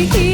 You.